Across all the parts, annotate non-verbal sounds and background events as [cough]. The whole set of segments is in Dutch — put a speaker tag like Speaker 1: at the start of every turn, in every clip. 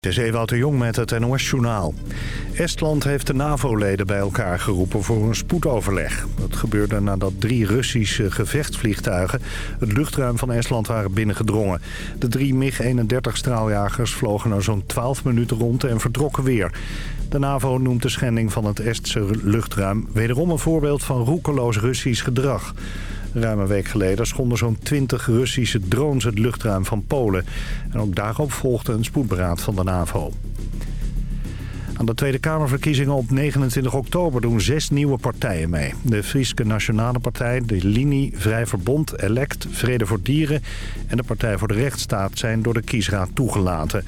Speaker 1: Het is Ewout de Jong met het NOS-journaal. Estland heeft de NAVO-leden bij elkaar geroepen voor een spoedoverleg. Dat gebeurde nadat drie Russische gevechtsvliegtuigen... het luchtruim van Estland waren binnengedrongen. De drie MiG-31-straaljagers vlogen er zo'n 12 minuten rond en vertrokken weer. De NAVO noemt de schending van het Estse luchtruim... wederom een voorbeeld van roekeloos Russisch gedrag... Ruim een week geleden schonden zo'n 20 Russische drones het luchtruim van Polen. En ook daarop volgde een spoedberaad van de NAVO. Aan de Tweede Kamerverkiezingen op 29 oktober doen zes nieuwe partijen mee. De Frieske Nationale Partij, de Linie, Vrij Verbond, Elect, Vrede voor Dieren... en de Partij voor de Rechtsstaat zijn door de kiesraad toegelaten.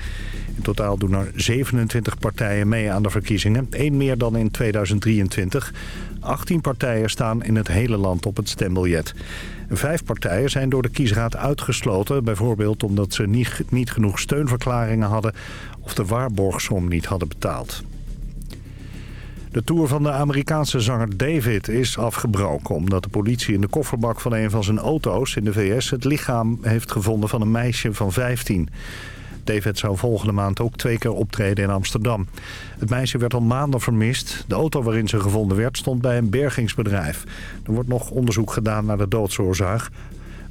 Speaker 1: In totaal doen er 27 partijen mee aan de verkiezingen. één meer dan in 2023. 18 partijen staan in het hele land op het stembiljet. Vijf partijen zijn door de kiesraad uitgesloten. Bijvoorbeeld omdat ze niet, niet genoeg steunverklaringen hadden... of de waarborgsom niet hadden betaald. De tour van de Amerikaanse zanger David is afgebroken... omdat de politie in de kofferbak van een van zijn auto's in de VS... het lichaam heeft gevonden van een meisje van 15. David zou volgende maand ook twee keer optreden in Amsterdam. Het meisje werd al maanden vermist. De auto waarin ze gevonden werd stond bij een bergingsbedrijf. Er wordt nog onderzoek gedaan naar de doodsoorzaak.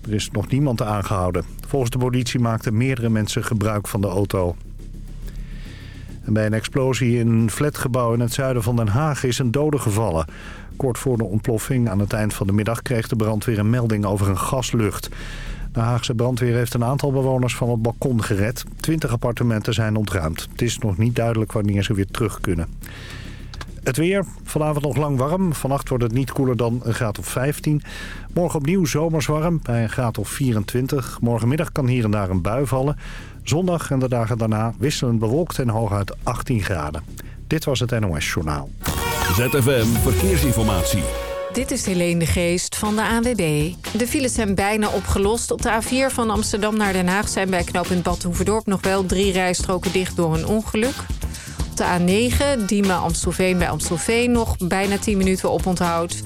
Speaker 1: Er is nog niemand aangehouden. Volgens de politie maakten meerdere mensen gebruik van de auto. En bij een explosie in een flatgebouw in het zuiden van Den Haag is een dode gevallen. Kort voor de ontploffing aan het eind van de middag kreeg de brandweer een melding over een gaslucht. De Haagse brandweer heeft een aantal bewoners van het balkon gered. Twintig appartementen zijn ontruimd. Het is nog niet duidelijk wanneer ze weer terug kunnen. Het weer, vanavond nog lang warm. Vannacht wordt het niet koeler dan een graad of 15. Morgen opnieuw zomers warm, bij een graad of 24. Morgenmiddag kan hier en daar een bui vallen. Zondag en de dagen daarna wisselend bewolkt en hooguit 18 graden. Dit was het NOS Journaal.
Speaker 2: ZFM Verkeersinformatie.
Speaker 3: Dit is Helene de Geest van de ANWB. De files zijn bijna opgelost. Op de A4 van Amsterdam naar Den Haag zijn bij knooppunt Bad Hoeverdorp... nog wel drie rijstroken dicht door een ongeluk. Op de A9, Diemen-Amstelveen bij Amstelveen... nog bijna 10 minuten op onthoud.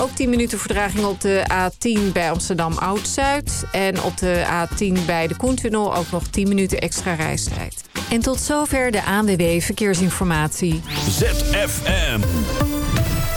Speaker 3: Ook 10 minuten verdraging op de A10 bij Amsterdam Oud-Zuid. En op de A10 bij de Koentunnel ook nog 10 minuten extra reistijd. En tot zover de ANWB Verkeersinformatie.
Speaker 2: ZFM.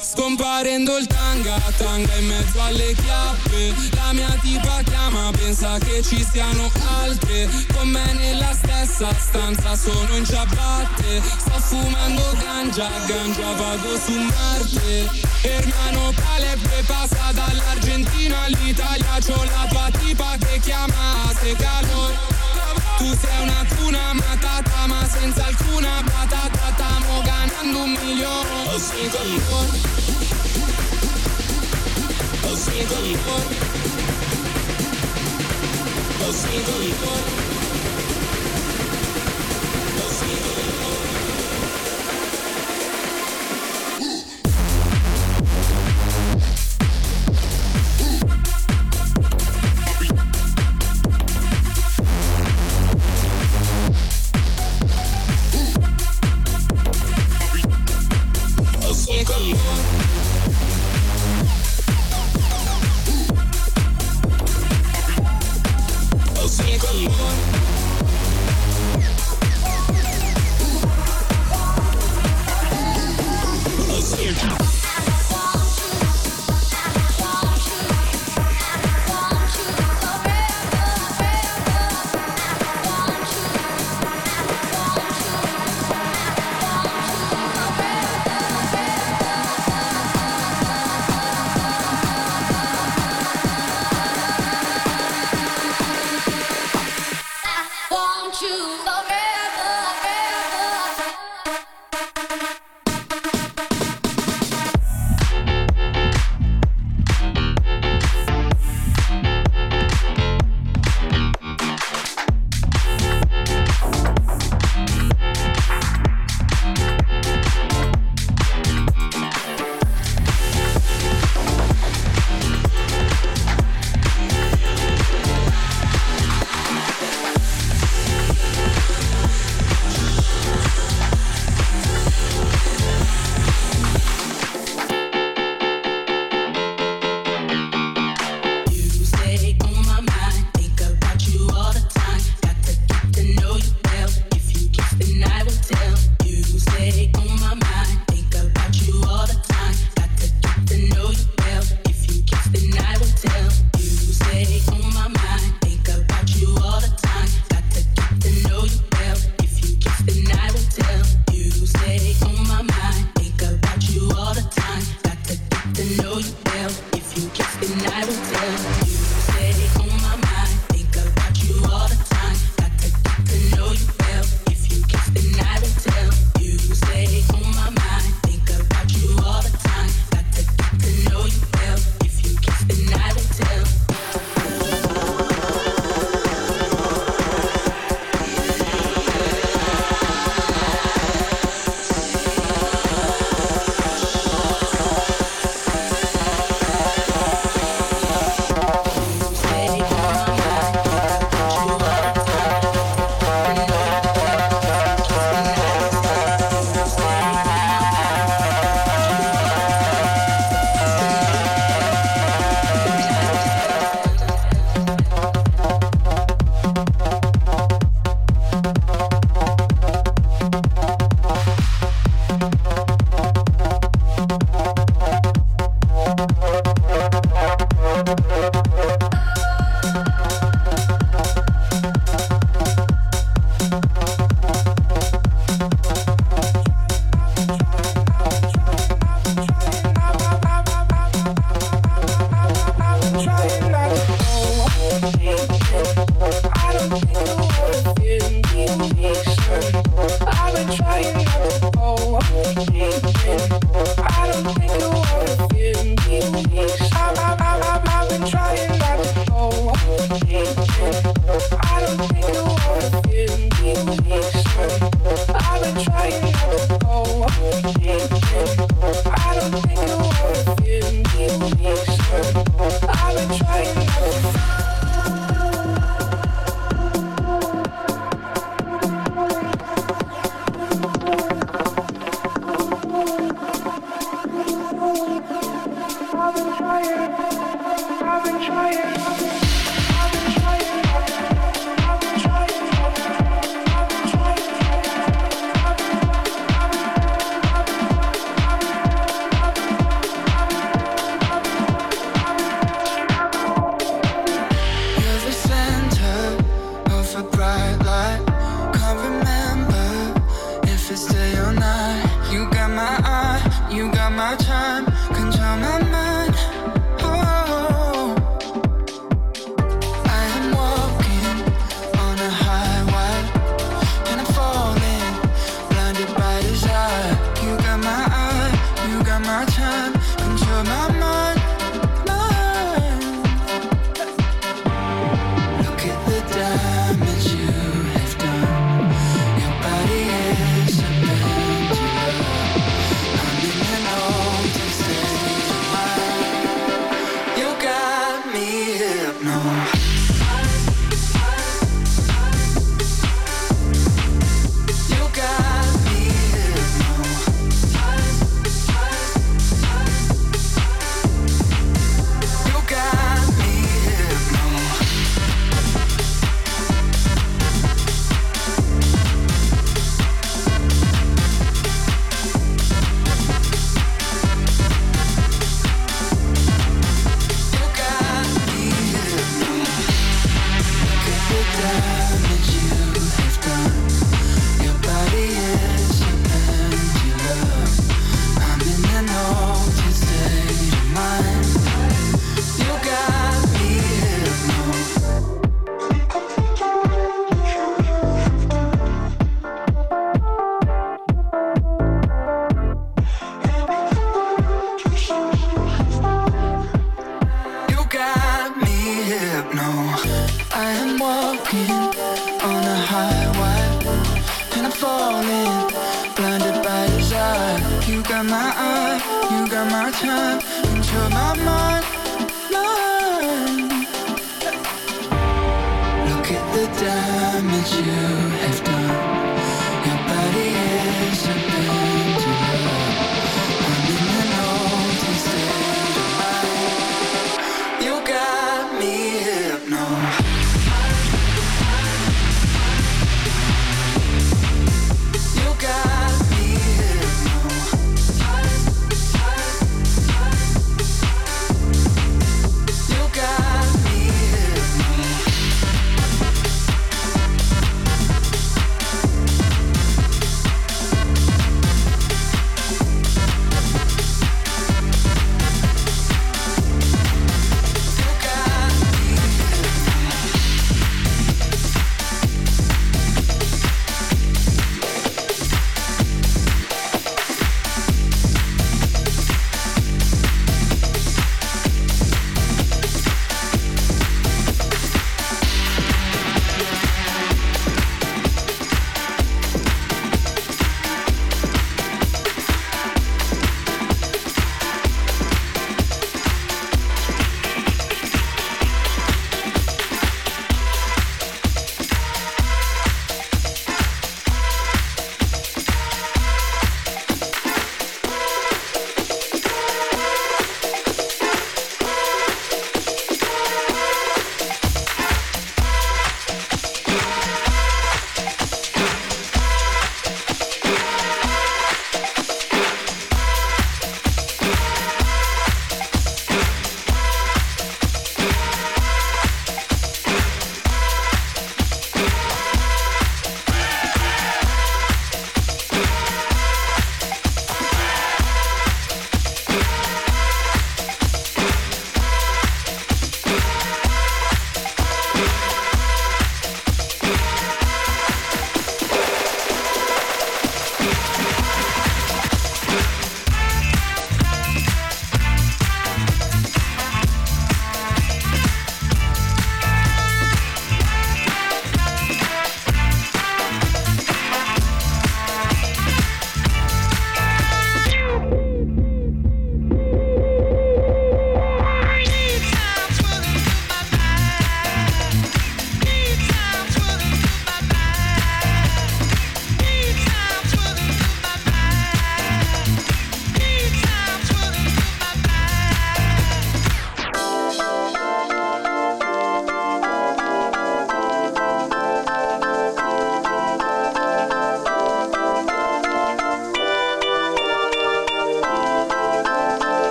Speaker 4: Scomparendo il tanga, tanga in mezzo alle chiappe. La mia tipa chiama, pensa che ci siano altre. Con me nella stessa stanza sono in ciabatte. Sto fumando ganja, ganja vado su Marte. Hermano Caleb passa dall'Argentina all'Italia. C'ho la tua tipa che chiama se calor. Tu sei una cuna matata ma senza alcuna patata Stiamo ganando un milione.
Speaker 5: Oh sì con voi Oh sì con voi Oh sì con voi Oh sì con voi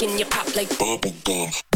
Speaker 5: making you pop like bubble gum.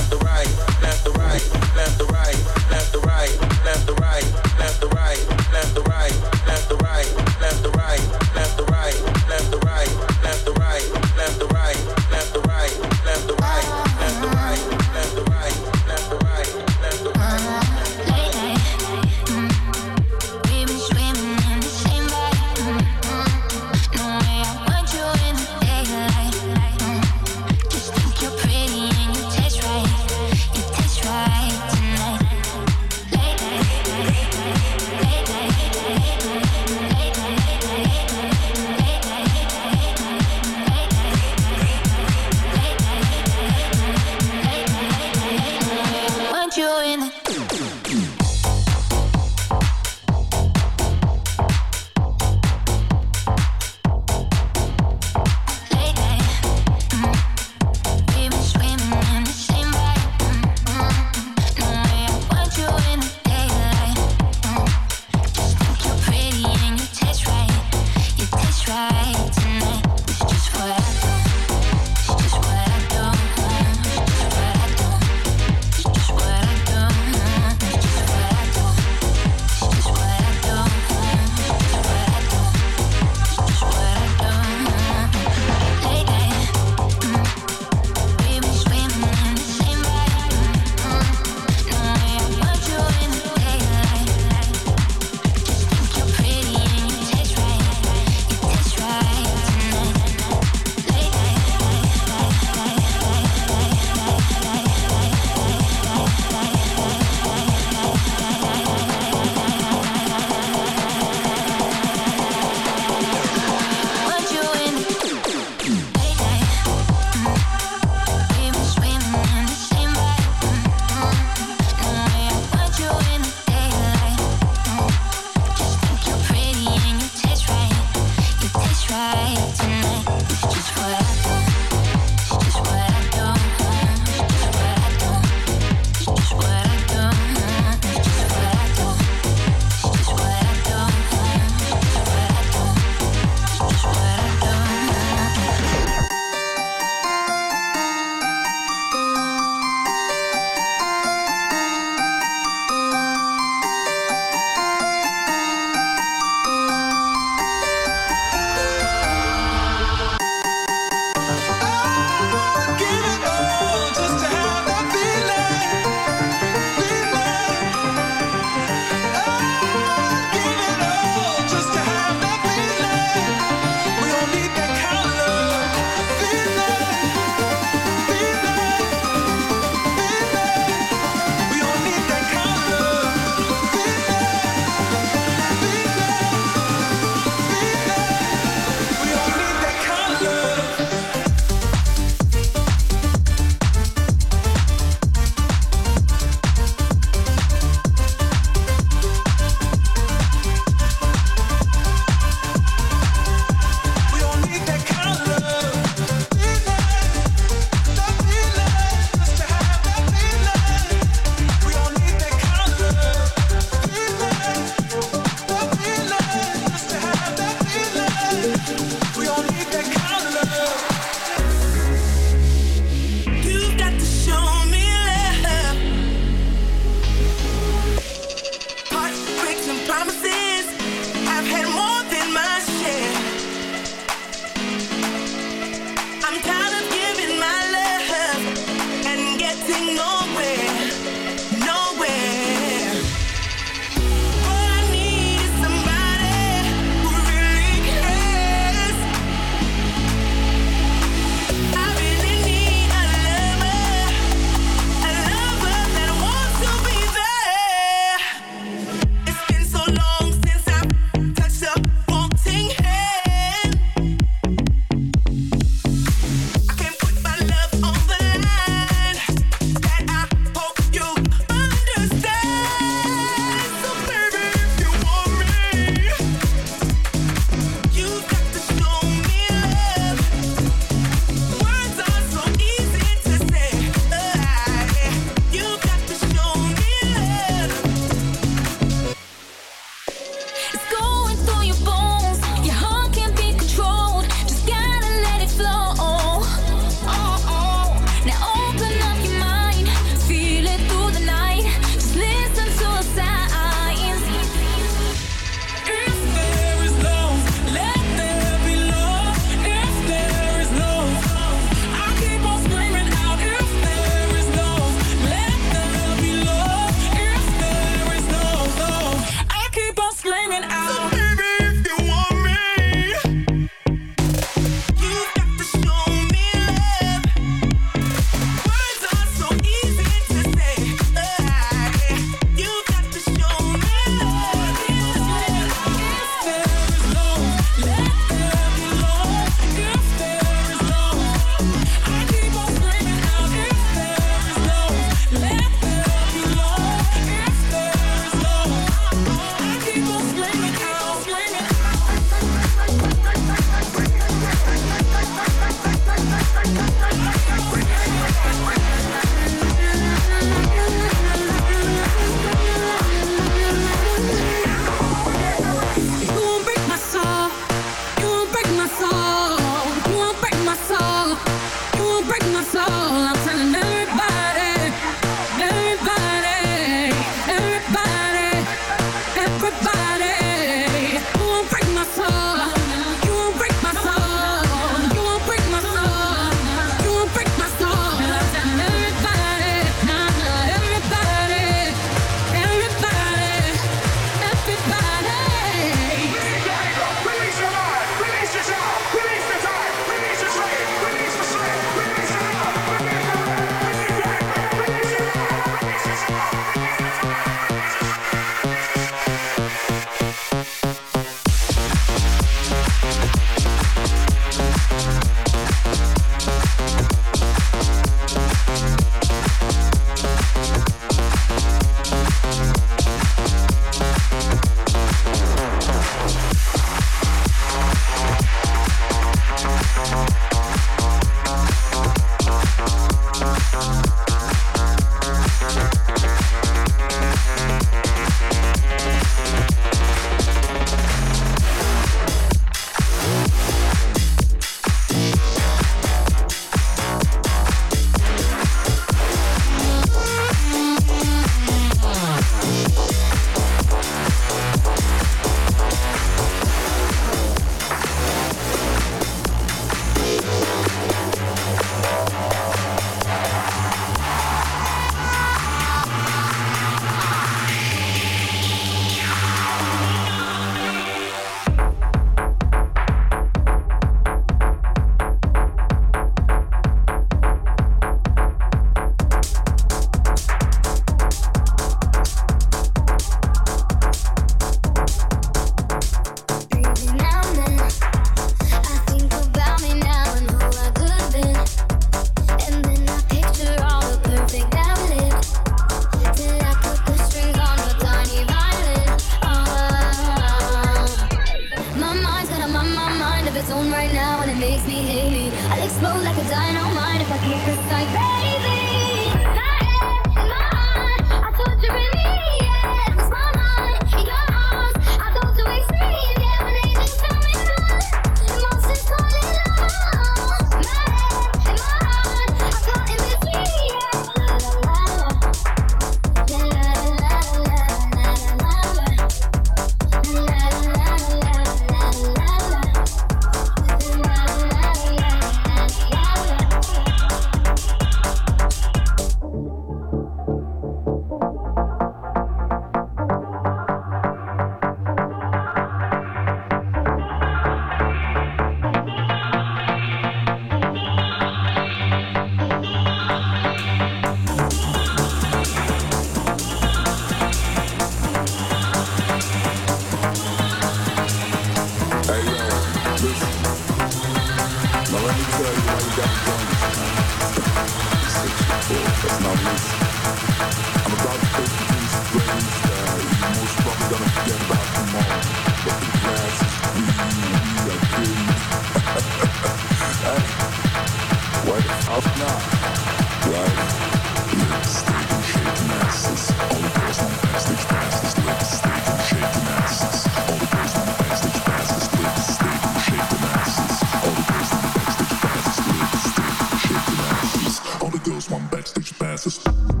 Speaker 6: Just.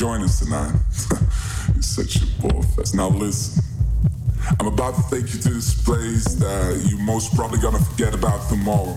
Speaker 7: join us tonight. [laughs] you such a bullfest. Now listen, I'm about to take you to this place that you most probably gonna forget about tomorrow.